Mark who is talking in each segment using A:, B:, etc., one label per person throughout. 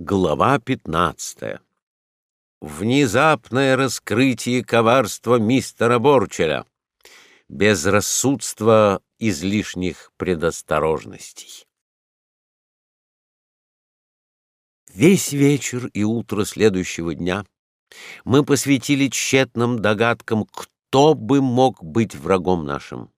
A: Глава 15. Внезапное раскрытие коварства мистера Борчеля. Безрассудство излишних предосторожностей. Весь вечер и утро следующего дня мы посвятили тщетным догадкам, кто бы мог быть врагом нашим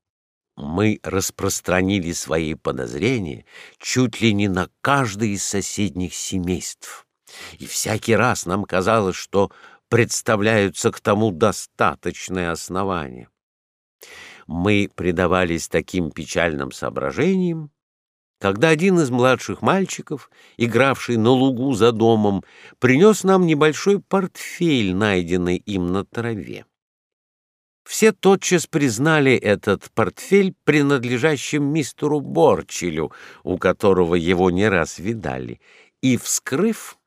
A: мы распространили свои подозрения чуть ли не на каждое из соседних семейств. И всякий раз нам казалось, что представляются к тому достаточные основания. Мы предавались таким печальным соображениям, когда один из младших мальчиков, игравший на лугу за домом, принес нам небольшой портфель, найденный им на траве. Все тотчас признали этот портфель принадлежащим мистеру Борчелю, у которого его не раз видали, и, вскрыв,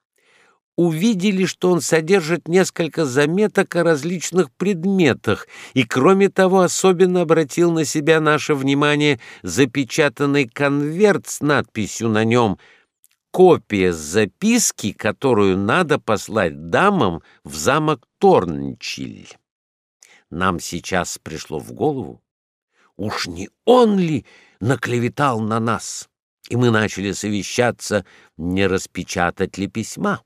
A: увидели, что он содержит несколько заметок о различных предметах, и, кроме того, особенно обратил на себя наше внимание запечатанный конверт с надписью на нем «Копия записки, которую надо послать дамам в замок Торнчиль» нам сейчас пришло в голову, уж не он ли наклеветал на нас, и мы начали совещаться, не распечатать ли письма.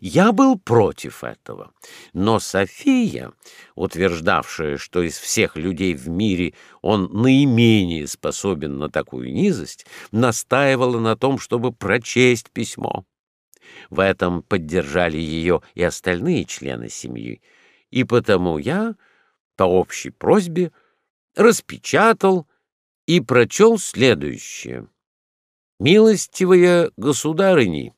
A: Я был против этого, но София, утверждавшая, что из всех людей в мире он наименее способен на такую низость, настаивала на том, чтобы прочесть письмо. В этом поддержали ее и остальные члены семьи, и потому я, по общей просьбе, распечатал и прочел следующее. «Милостивая государыни,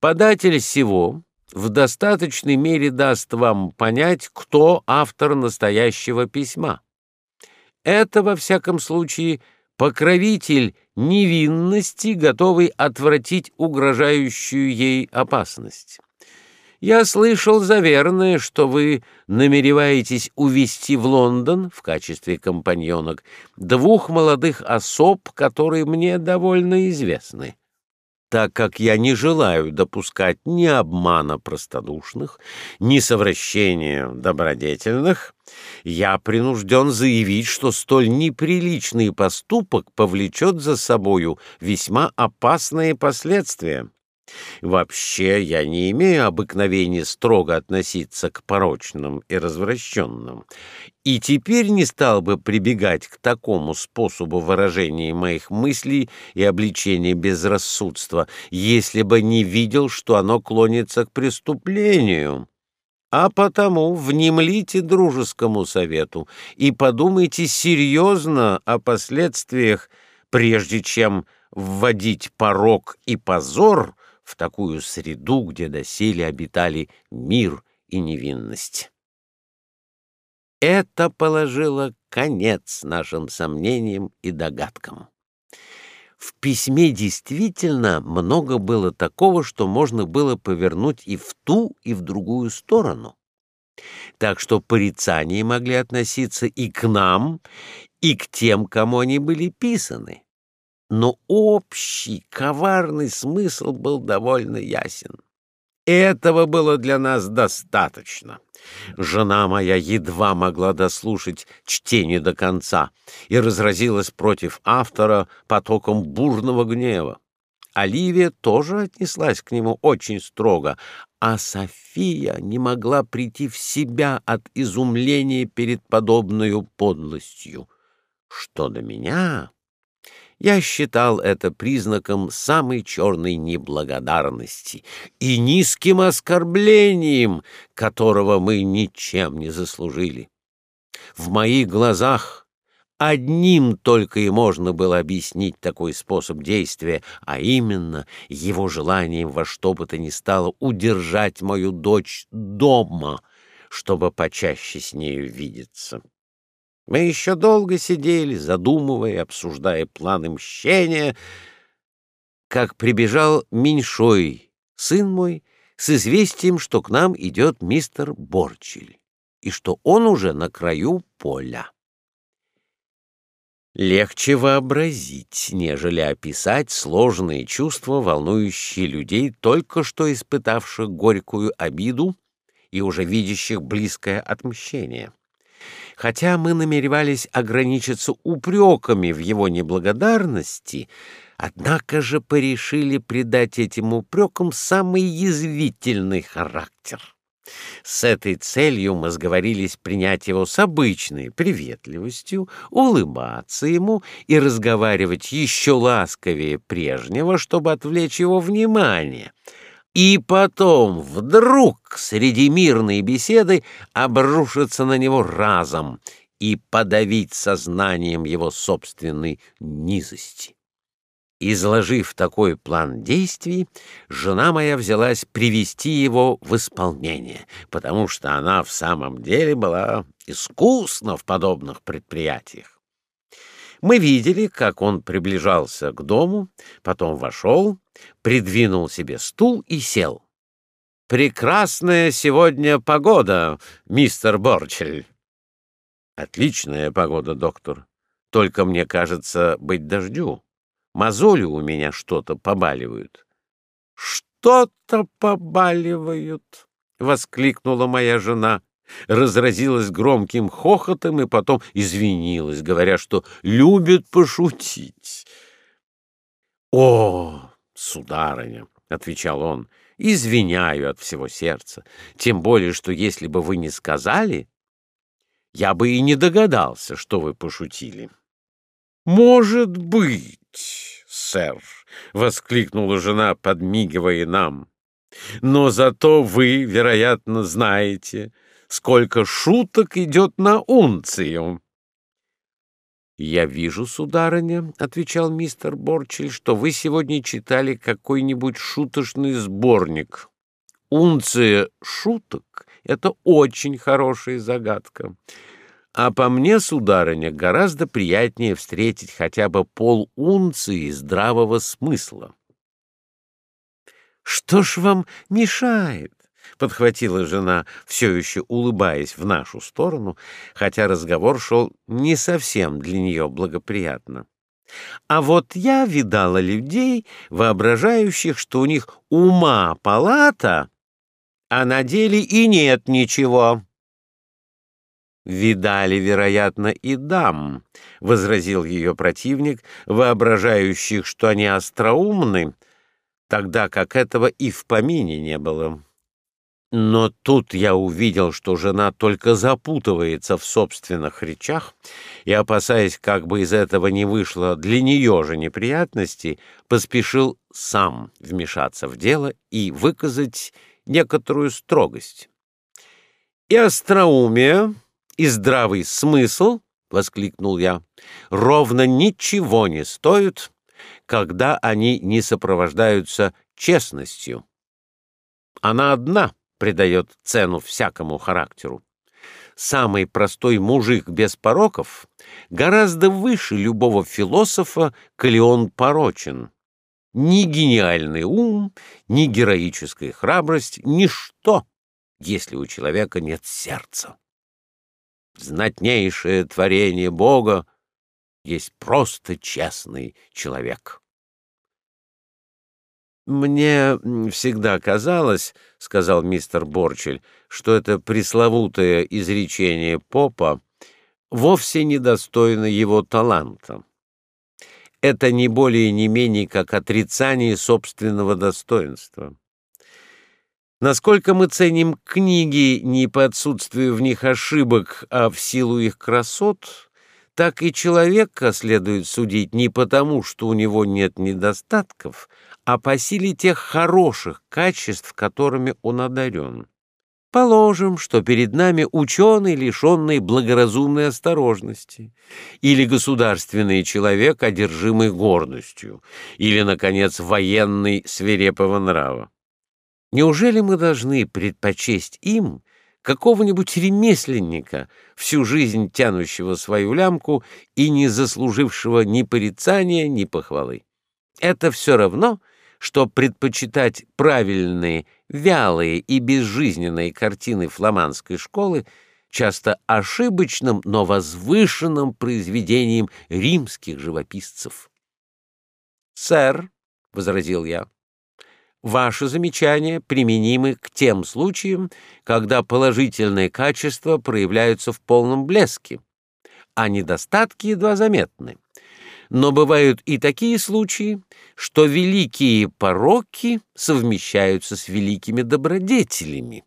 A: податель сего в достаточной мере даст вам понять, кто автор настоящего письма. Это, во всяком случае, покровитель невинности, готовый отвратить угрожающую ей опасность. Я слышал заверное, что вы намереваетесь увезти в Лондон в качестве компаньонок двух молодых особ, которые мне довольно известны. Так как я не желаю допускать ни обмана простодушных, ни совращения добродетельных, я принужден заявить, что столь неприличный поступок повлечет за собою весьма опасные последствия. Вообще я не имею обыкновения строго относиться к порочным и развращенным, и теперь не стал бы прибегать к такому способу выражения моих мыслей и обличения безрассудства, если бы не видел, что оно клонится к преступлению. А потому внемлите дружескому совету и подумайте серьезно о последствиях, прежде чем вводить порок и позор в такую среду, где доселе обитали мир и невинность. Это положило конец нашим сомнениям и догадкам. В письме действительно много было такого, что можно было повернуть и в ту, и в другую сторону. Так что порицания могли относиться и к нам, и к тем, кому они были писаны но общий коварный смысл был довольно ясен. Этого было для нас достаточно. Жена моя едва могла дослушать чтение до конца и разразилась против автора потоком бурного гнева. Оливия тоже отнеслась к нему очень строго, а София не могла прийти в себя от изумления перед подобной подлостью. Что до меня, я считал это признаком самой черной неблагодарности и низким оскорблением, которого мы ничем не заслужили. В моих глазах одним только и можно было объяснить такой способ действия, а именно его желанием во что бы то ни стало удержать мою дочь дома, чтобы почаще с нею видеться. Мы еще долго сидели, задумывая, обсуждая планы мщения, как прибежал меньшой сын мой с известием, что к нам идет мистер Борчель и что он уже на краю поля. Легче вообразить, нежели описать сложные чувства, волнующие людей, только что испытавших горькую обиду и уже видящих близкое отмщение. Хотя мы намеревались ограничиться упреками в его неблагодарности, однако же порешили придать этим упрекам самый язвительный характер. С этой целью мы сговорились принять его с обычной приветливостью, улыбаться ему и разговаривать еще ласковее прежнего, чтобы отвлечь его внимание. И потом вдруг среди мирной беседы обрушиться на него разом и подавить сознанием его собственной низости. Изложив такой план действий, жена моя взялась привести его в исполнение, потому что она в самом деле была искусна в подобных предприятиях. Мы видели, как он приближался к дому, потом вошел, придвинул себе стул и сел. «Прекрасная сегодня погода, мистер Борчель!» «Отличная погода, доктор. Только мне кажется быть дождю». Мозоли у меня что-то побаливают. Что-то побаливают, воскликнула моя жена, разразилась громким хохотом и потом извинилась, говоря, что любит пошутить. О, сударыня, отвечал он, извиняю от всего сердца, тем более что если бы вы не сказали, я бы и не догадался, что вы пошутили. Может быть, сэр, воскликнула жена, подмигивая нам. Но зато вы, вероятно, знаете, сколько шуток идет на унцию. Я вижу, сударыня, отвечал мистер Борчель, что вы сегодня читали какой-нибудь шуточный сборник. Унция шуток это очень хорошая загадка. А по мне, сударыня, гораздо приятнее встретить хотя бы полунции здравого смысла. Что ж вам мешает? Подхватила жена, все еще улыбаясь в нашу сторону, хотя разговор шел не совсем для нее благоприятно. А вот я видала людей, воображающих, что у них ума палата, а на деле и нет ничего. Видали, вероятно, и дам, возразил ее противник, воображающих, что они остроумны, тогда как этого и в помине не было. Но тут я увидел, что жена только запутывается в собственных речах, и, опасаясь, как бы из этого не вышло для нее же неприятностей, поспешил сам вмешаться в дело и выказать некоторую строгость. И остроумие и здравый смысл, воскликнул я, ровно ничего не стоят, когда они не сопровождаются честностью. Она одна придает цену всякому характеру. Самый простой мужик без пороков гораздо выше любого философа, коли он порочен. Ни гениальный ум, ни героическая храбрость, ничто, если у человека нет сердца знатнейшее творение Бога есть просто честный человек. Мне всегда казалось, сказал мистер Борчель, что это пресловутое изречение Попа вовсе недостойно его таланта. Это не более не менее как отрицание собственного достоинства. Насколько мы ценим книги не по отсутствию в них ошибок, а в силу их красот, так и человека следует судить не потому, что у него нет недостатков, а по силе тех хороших качеств, которыми он одарен. Положим, что перед нами ученый, лишенный благоразумной осторожности, или государственный человек, одержимый гордостью, или, наконец, военный свирепого нрава. Неужели мы должны предпочесть им какого-нибудь ремесленника, всю жизнь тянущего свою лямку и не заслужившего ни порицания, ни похвалы? Это все равно, что предпочитать правильные, вялые и безжизненные картины фламандской школы часто ошибочным, но возвышенным произведением римских живописцев. «Сэр», — возразил я, — «ваши замечания применимы к тем случаям, когда положительные качества проявляются в полном блеске, а недостатки едва заметны. Но бывают и такие случаи, что великие пороки совмещаются с великими добродетелями.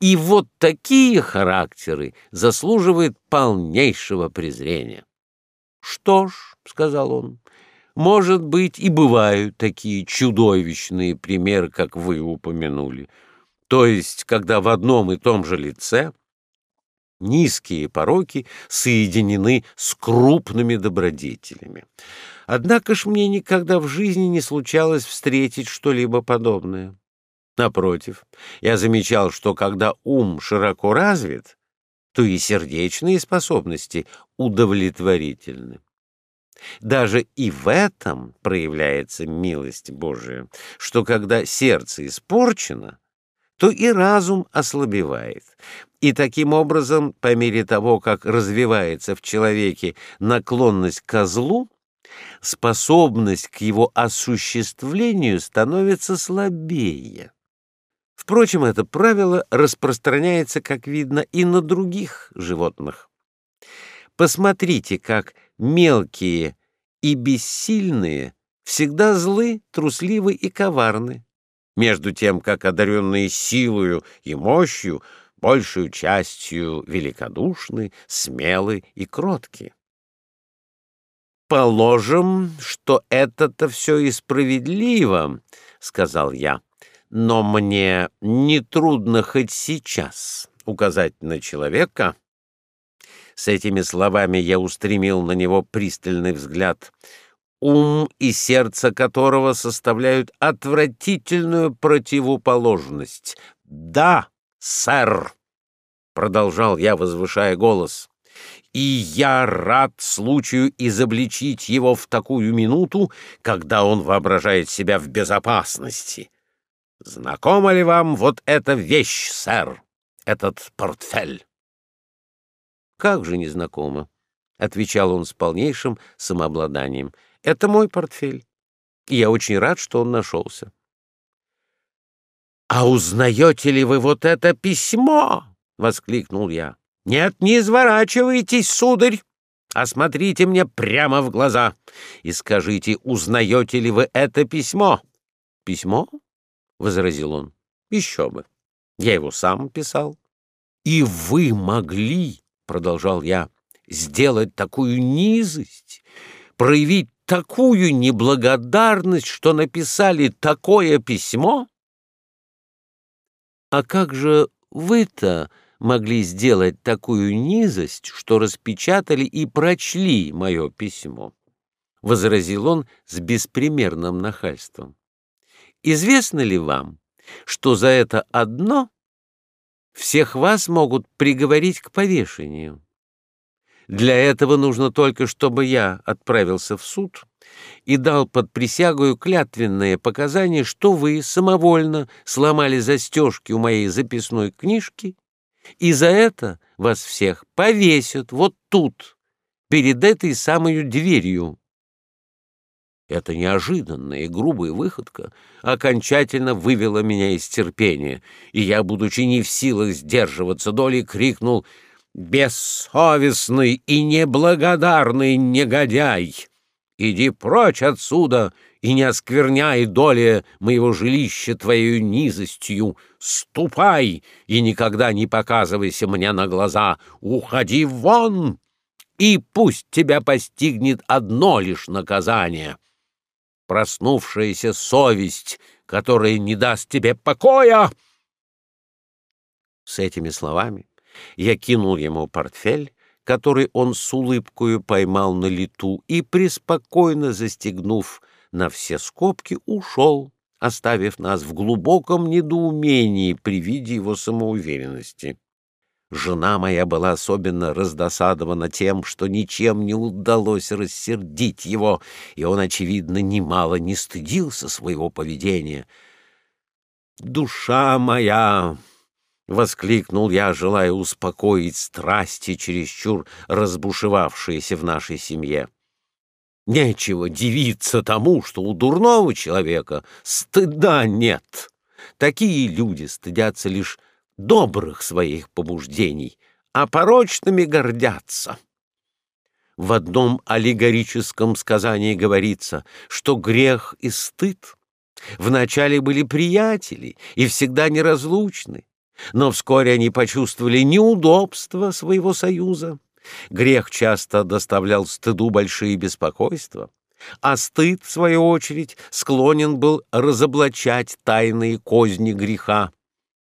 A: И вот такие характеры заслуживают полнейшего презрения. «Что ж», — сказал он, — «может быть, и бывают такие чудовищные примеры, как вы упомянули, то есть, когда в одном и том же лице низкие пороки соединены с крупными добродетелями. Однако ж мне никогда в жизни не случалось встретить что-либо подобное. Напротив, я замечал, что когда ум широко развит, то и сердечные способности удовлетворительны. Даже и в этом проявляется милость Божия, что когда сердце испорчено, то и разум ослабевает. И таким образом, по мере того, как развивается в человеке наклонность к злу, способность к его осуществлению становится слабее. Впрочем, это правило распространяется, как видно, и на других животных. Посмотрите, как мелкие и бессильные всегда злы, трусливы и коварны, между тем, как одаренные силою и мощью большую частью великодушны, смелы и кротки. «Положим, что это-то все и справедливо», — сказал я но мне не трудно хоть сейчас указать на человека. С этими словами я устремил на него пристальный взгляд, ум и сердце которого составляют отвратительную противоположность. «Да, сэр!» — продолжал я, возвышая голос. «И я рад случаю изобличить его в такую минуту, когда он воображает себя в безопасности. Знакома ли вам вот эта вещь, сэр, этот портфель? Как же незнакомо, отвечал он с полнейшим самообладанием. Это мой портфель. И я очень рад, что он нашелся. А узнаете ли вы вот это письмо? воскликнул я. Нет, не изворачивайтесь, сударь. Осмотрите мне прямо в глаза и скажите, узнаете ли вы это письмо? Письмо? — возразил он. — Еще бы. Я его сам писал. — И вы могли, — продолжал я, — сделать такую низость, проявить такую неблагодарность, что написали такое письмо? — А как же вы-то могли сделать такую низость, что распечатали и прочли мое письмо? — возразил он с беспримерным нахальством. Известно ли вам, что за это одно всех вас могут приговорить к повешению? Для этого нужно только, чтобы я отправился в суд и дал под присягою клятвенное показание, что вы самовольно сломали застежки у моей записной книжки, и за это вас всех повесят вот тут, перед этой самой дверью. Эта неожиданная и грубая выходка окончательно вывела меня из терпения, и я, будучи не в силах сдерживаться долей, крикнул «Бессовестный и неблагодарный негодяй! Иди прочь отсюда и не оскверняй доли моего жилища твоей низостью! Ступай и никогда не показывайся мне на глаза! Уходи вон!» и пусть тебя постигнет одно лишь наказание проснувшаяся совесть, которая не даст тебе покоя. С этими словами я кинул ему портфель, который он с улыбкою поймал на лету и, преспокойно застегнув на все скобки, ушел, оставив нас в глубоком недоумении при виде его самоуверенности. Жена моя была особенно раздосадована тем, что ничем не удалось рассердить его, и он, очевидно, немало не стыдился своего поведения. «Душа моя — воскликнул я, желая успокоить страсти, чересчур разбушевавшиеся в нашей семье. Нечего дивиться тому, что у дурного человека стыда нет. Такие люди стыдятся лишь добрых своих побуждений, а порочными гордятся. В одном аллегорическом сказании говорится, что грех и стыд вначале были приятели и всегда неразлучны, но вскоре они почувствовали неудобство своего союза. Грех часто доставлял стыду большие беспокойства, а стыд, в свою очередь, склонен был разоблачать тайные козни греха.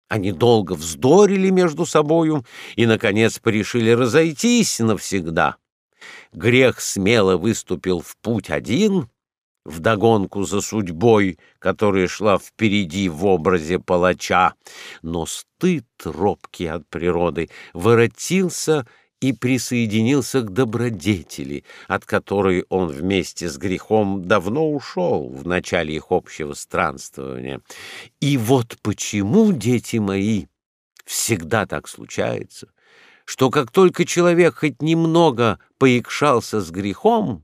A: Они долго вздорили между собою и, наконец, порешили разойтись навсегда. Грех смело выступил в путь один, вдогонку за судьбой, которая шла впереди в образе палача, но стыд, робкий от природы, воротился и присоединился к добродетели, от которой он вместе с грехом давно ушел в начале их общего странствования. И вот почему, дети мои, всегда так случается, что как только человек хоть немного поикшался с грехом,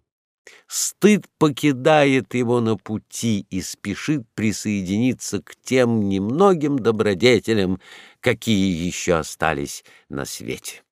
A: стыд покидает его на пути и спешит присоединиться к тем немногим добродетелям, какие еще остались на свете.